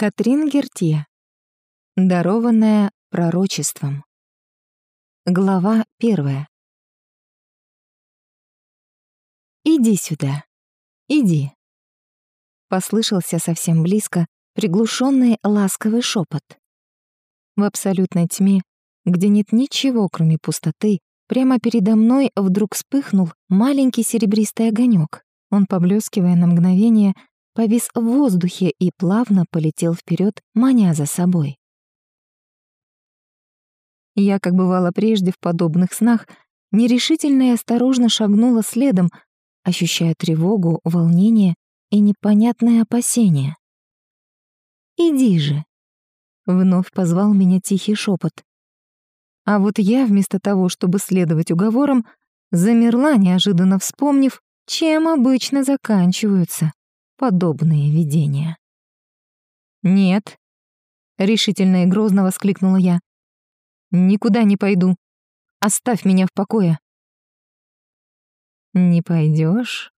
Катрин Гертье. Дарованная пророчеством. Глава первая. «Иди сюда. Иди». Послышался совсем близко приглушенный ласковый шепот. В абсолютной тьме, где нет ничего, кроме пустоты, прямо передо мной вдруг вспыхнул маленький серебристый огонек. Он, поблескивая на мгновение, повис в воздухе и плавно полетел вперед, маня за собой. Я, как бывало прежде в подобных снах, нерешительно и осторожно шагнула следом, ощущая тревогу, волнение и непонятное опасение. «Иди же!» — вновь позвал меня тихий шепот. А вот я, вместо того, чтобы следовать уговорам, замерла, неожиданно вспомнив, чем обычно заканчиваются подобные видения. «Нет», — решительно и грозно воскликнула я. «Никуда не пойду. Оставь меня в покое». «Не пойдешь?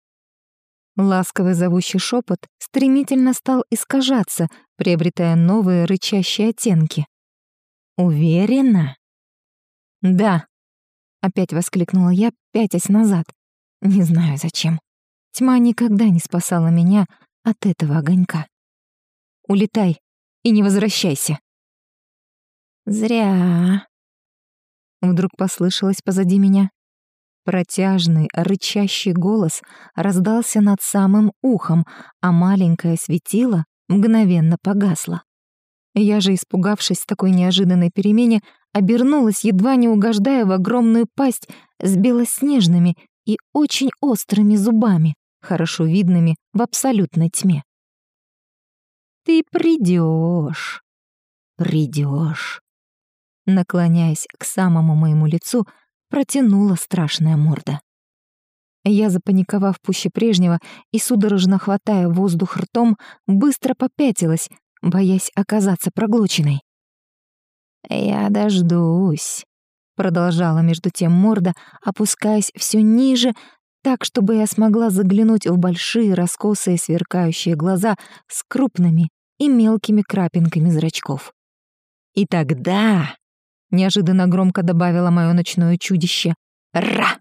Ласковый зовущий шепот стремительно стал искажаться, приобретая новые рычащие оттенки. «Уверена?» «Да», — опять воскликнула я, пятясь назад. Не знаю зачем. Тьма никогда не спасала меня от этого огонька. Улетай и не возвращайся. Зря. Вдруг послышалось позади меня. Протяжный, рычащий голос раздался над самым ухом, а маленькое светило мгновенно погасло. Я же, испугавшись такой неожиданной перемене, обернулась, едва не угождая в огромную пасть с белоснежными и очень острыми зубами хорошо видными в абсолютной тьме. «Ты придешь, придешь. Наклоняясь к самому моему лицу, протянула страшная морда. Я, запаниковав пуще прежнего и судорожно хватая воздух ртом, быстро попятилась, боясь оказаться проглоченной. «Я дождусь», — продолжала между тем морда, опускаясь все ниже, так, чтобы я смогла заглянуть в большие раскосые сверкающие глаза с крупными и мелкими крапинками зрачков. «И тогда...» — неожиданно громко добавило мое ночное чудище. «Ра!»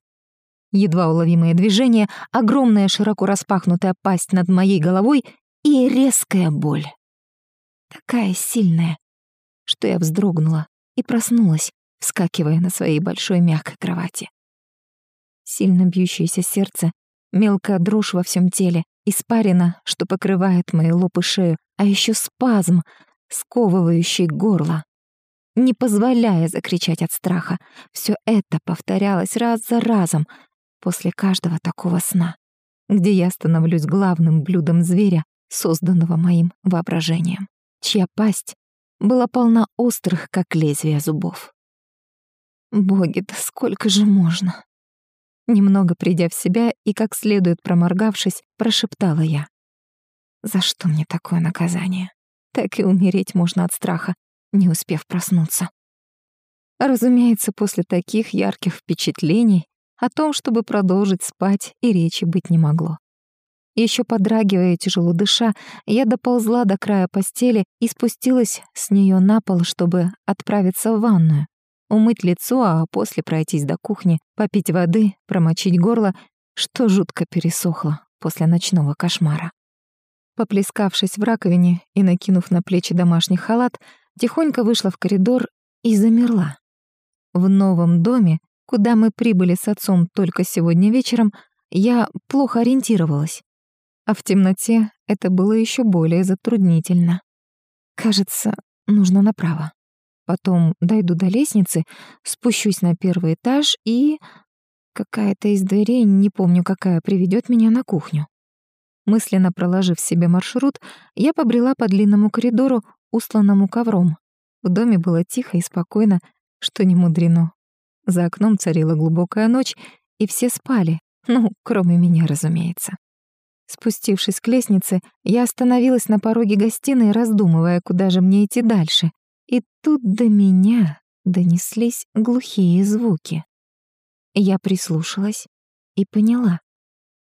Едва уловимое движение, огромная широко распахнутая пасть над моей головой и резкая боль. Такая сильная, что я вздрогнула и проснулась, вскакивая на своей большой мягкой кровати сильно бьющееся сердце, мелкая дрожь во всем теле, испарина, что покрывает мои лоб и шею, а еще спазм, сковывающий горло. Не позволяя закричать от страха, все это повторялось раз за разом после каждого такого сна, где я становлюсь главным блюдом зверя, созданного моим воображением, чья пасть была полна острых, как лезвия зубов. Боги, да сколько же можно? Немного придя в себя и как следует проморгавшись, прошептала я. «За что мне такое наказание? Так и умереть можно от страха, не успев проснуться». Разумеется, после таких ярких впечатлений о том, чтобы продолжить спать, и речи быть не могло. Еще подрагивая тяжело дыша, я доползла до края постели и спустилась с нее на пол, чтобы отправиться в ванную, умыть лицо, а после пройтись до кухни, попить воды, промочить горло, что жутко пересохло после ночного кошмара. Поплескавшись в раковине и накинув на плечи домашний халат, тихонько вышла в коридор и замерла. В новом доме, куда мы прибыли с отцом только сегодня вечером, я плохо ориентировалась. А в темноте это было еще более затруднительно. Кажется, нужно направо. Потом дойду до лестницы, спущусь на первый этаж и... Какая-то из дверей, не помню какая, приведет меня на кухню. Мысленно проложив себе маршрут, я побрела по длинному коридору, устланному ковром. В доме было тихо и спокойно, что не мудрено. За окном царила глубокая ночь, и все спали, ну, кроме меня, разумеется. Спустившись к лестнице, я остановилась на пороге гостиной, раздумывая, куда же мне идти дальше. И тут до меня донеслись глухие звуки. Я прислушалась и поняла.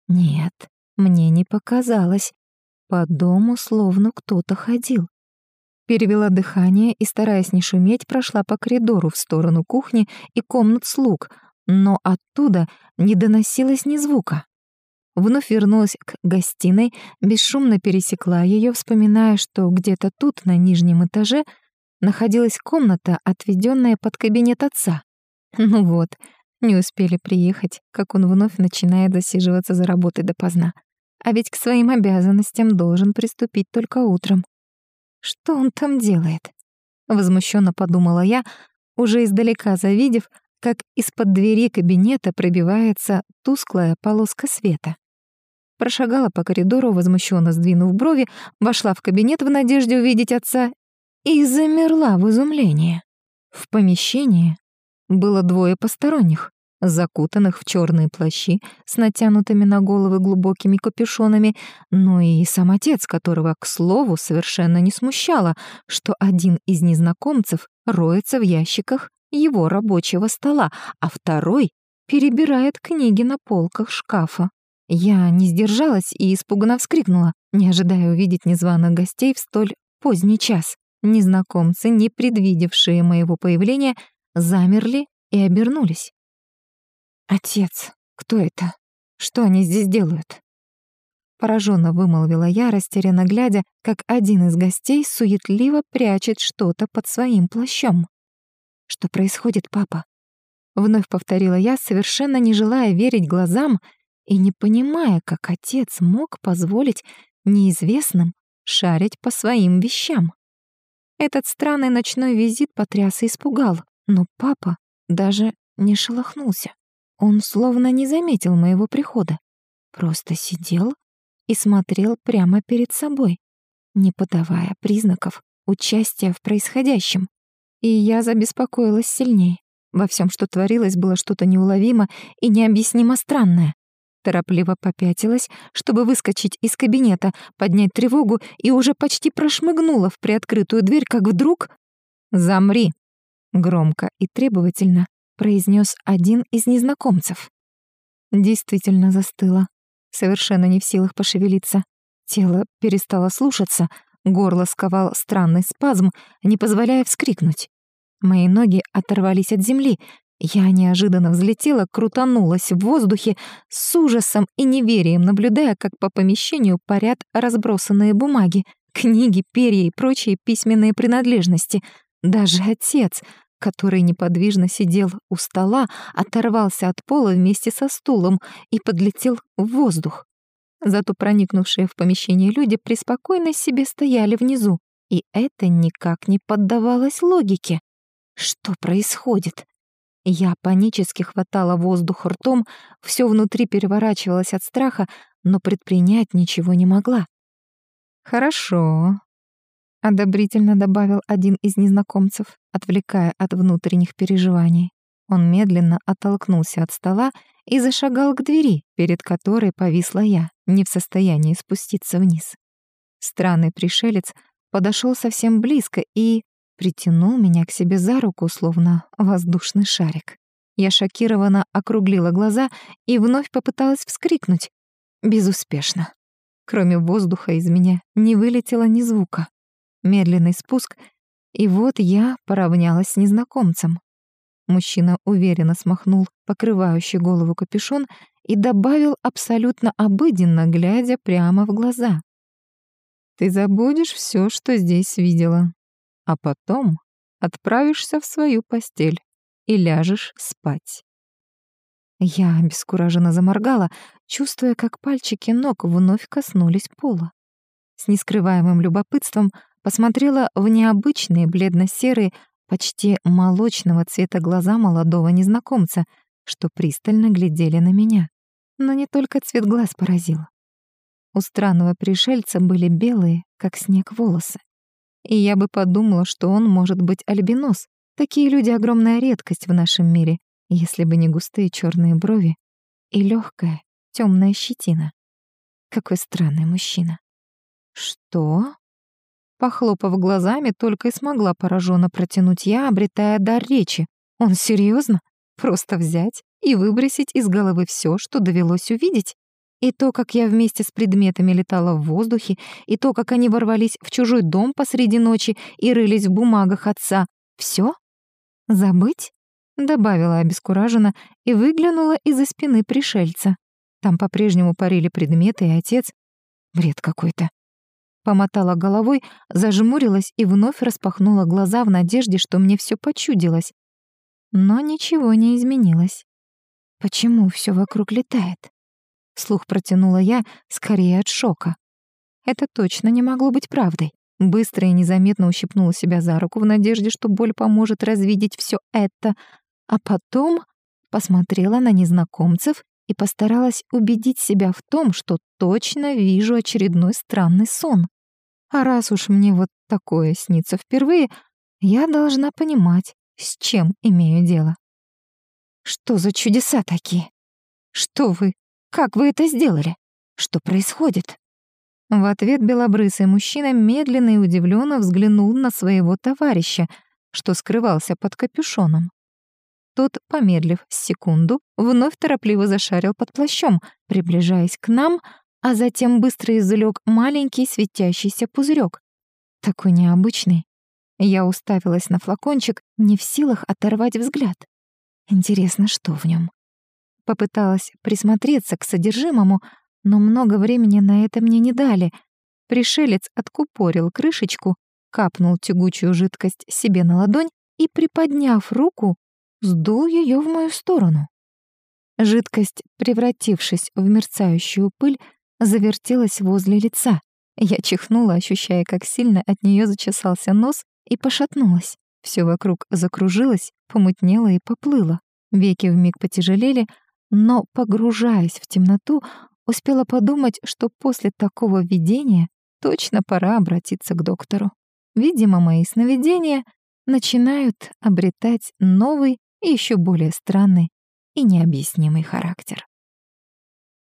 Нет, мне не показалось. По дому словно кто-то ходил. Перевела дыхание и, стараясь не шуметь, прошла по коридору в сторону кухни и комнат слуг, но оттуда не доносилось ни звука. Вновь вернулась к гостиной, бесшумно пересекла ее, вспоминая, что где-то тут, на нижнем этаже, находилась комната, отведенная под кабинет отца. Ну вот, не успели приехать, как он вновь начинает засиживаться за работой допоздна. А ведь к своим обязанностям должен приступить только утром. Что он там делает? Возмущенно подумала я, уже издалека завидев, как из-под двери кабинета пробивается тусклая полоска света. Прошагала по коридору, возмущенно сдвинув брови, вошла в кабинет в надежде увидеть отца и замерла в изумлении. В помещении было двое посторонних, закутанных в черные плащи с натянутыми на головы глубокими капюшонами, но и сам отец, которого, к слову, совершенно не смущало, что один из незнакомцев роется в ящиках его рабочего стола, а второй перебирает книги на полках шкафа. Я не сдержалась и испуганно вскрикнула, не ожидая увидеть незваных гостей в столь поздний час. Незнакомцы, не предвидевшие моего появления, замерли и обернулись. «Отец, кто это? Что они здесь делают?» Пораженно вымолвила я, растерянно глядя, как один из гостей суетливо прячет что-то под своим плащом. «Что происходит, папа?» Вновь повторила я, совершенно не желая верить глазам и не понимая, как отец мог позволить неизвестным шарить по своим вещам. Этот странный ночной визит потряс и испугал, но папа даже не шелохнулся. Он словно не заметил моего прихода, просто сидел и смотрел прямо перед собой, не подавая признаков участия в происходящем. И я забеспокоилась сильнее. Во всем, что творилось, было что-то неуловимо и необъяснимо странное. Торопливо попятилась, чтобы выскочить из кабинета, поднять тревогу и уже почти прошмыгнула в приоткрытую дверь, как вдруг... «Замри!» Громко и требовательно произнес один из незнакомцев. Действительно застыла, совершенно не в силах пошевелиться. Тело перестало слушаться, горло сковал странный спазм, не позволяя вскрикнуть. Мои ноги оторвались от земли, я неожиданно взлетела, крутанулась в воздухе, с ужасом и неверием наблюдая, как по помещению парят разбросанные бумаги, книги, перья и прочие письменные принадлежности. Даже отец, который неподвижно сидел у стола, оторвался от пола вместе со стулом и подлетел в воздух. Зато проникнувшие в помещение люди преспокойно себе стояли внизу, и это никак не поддавалось логике. Что происходит? Я панически хватала воздух ртом, все внутри переворачивалось от страха, но предпринять ничего не могла. «Хорошо», — одобрительно добавил один из незнакомцев, отвлекая от внутренних переживаний. Он медленно оттолкнулся от стола и зашагал к двери, перед которой повисла я, не в состоянии спуститься вниз. Странный пришелец подошел совсем близко и притянул меня к себе за руку, словно воздушный шарик. Я шокированно округлила глаза и вновь попыталась вскрикнуть. Безуспешно. Кроме воздуха из меня не вылетело ни звука медленный спуск, и вот я поравнялась с незнакомцем. Мужчина уверенно смахнул покрывающий голову капюшон и добавил абсолютно обыденно, глядя прямо в глаза. «Ты забудешь все, что здесь видела, а потом отправишься в свою постель и ляжешь спать». Я обескураженно заморгала, чувствуя, как пальчики ног вновь коснулись пола. С нескрываемым любопытством посмотрела в необычные бледно-серые, почти молочного цвета глаза молодого незнакомца, что пристально глядели на меня. Но не только цвет глаз поразил. У странного пришельца были белые, как снег, волосы. И я бы подумала, что он может быть альбинос. Такие люди — огромная редкость в нашем мире, если бы не густые черные брови и легкая темная щетина. Какой странный мужчина. «Что?» Похлопав глазами, только и смогла пораженно протянуть я, обретая дар речи. Он серьезно? Просто взять и выбросить из головы все, что довелось увидеть? И то, как я вместе с предметами летала в воздухе, и то, как они ворвались в чужой дом посреди ночи и рылись в бумагах отца. Все? Забыть? Добавила обескураженно и выглянула из-за спины пришельца. Там по-прежнему парили предметы, и отец... Бред какой-то. Помотала головой, зажмурилась и вновь распахнула глаза в надежде, что мне все почудилось. Но ничего не изменилось. Почему все вокруг летает? Слух протянула я, скорее от шока. Это точно не могло быть правдой. Быстро и незаметно ущипнула себя за руку в надежде, что боль поможет развидеть все это, а потом посмотрела на незнакомцев и постаралась убедить себя в том, что точно вижу очередной странный сон. А раз уж мне вот такое снится впервые, я должна понимать, с чем имею дело. Что за чудеса такие? Что вы? Как вы это сделали? Что происходит? В ответ белобрысый мужчина медленно и удивленно взглянул на своего товарища, что скрывался под капюшоном. Тот, помедлив секунду, вновь торопливо зашарил под плащом, приближаясь к нам, а затем быстро извлек маленький светящийся пузырек. Такой необычный. Я уставилась на флакончик, не в силах оторвать взгляд. Интересно, что в нем. Попыталась присмотреться к содержимому, но много времени на это мне не дали. Пришелец откупорил крышечку, капнул тягучую жидкость себе на ладонь и, приподняв руку, сдул ее в мою сторону. Жидкость, превратившись в мерцающую пыль, завертелась возле лица. Я чихнула, ощущая, как сильно от нее зачесался нос, и пошатнулась. Все вокруг закружилось, помутнело и поплыло. Веки вмиг потяжелели, но, погружаясь в темноту, успела подумать, что после такого видения точно пора обратиться к доктору. Видимо, мои сновидения начинают обретать новый еще более странный и необъяснимый характер.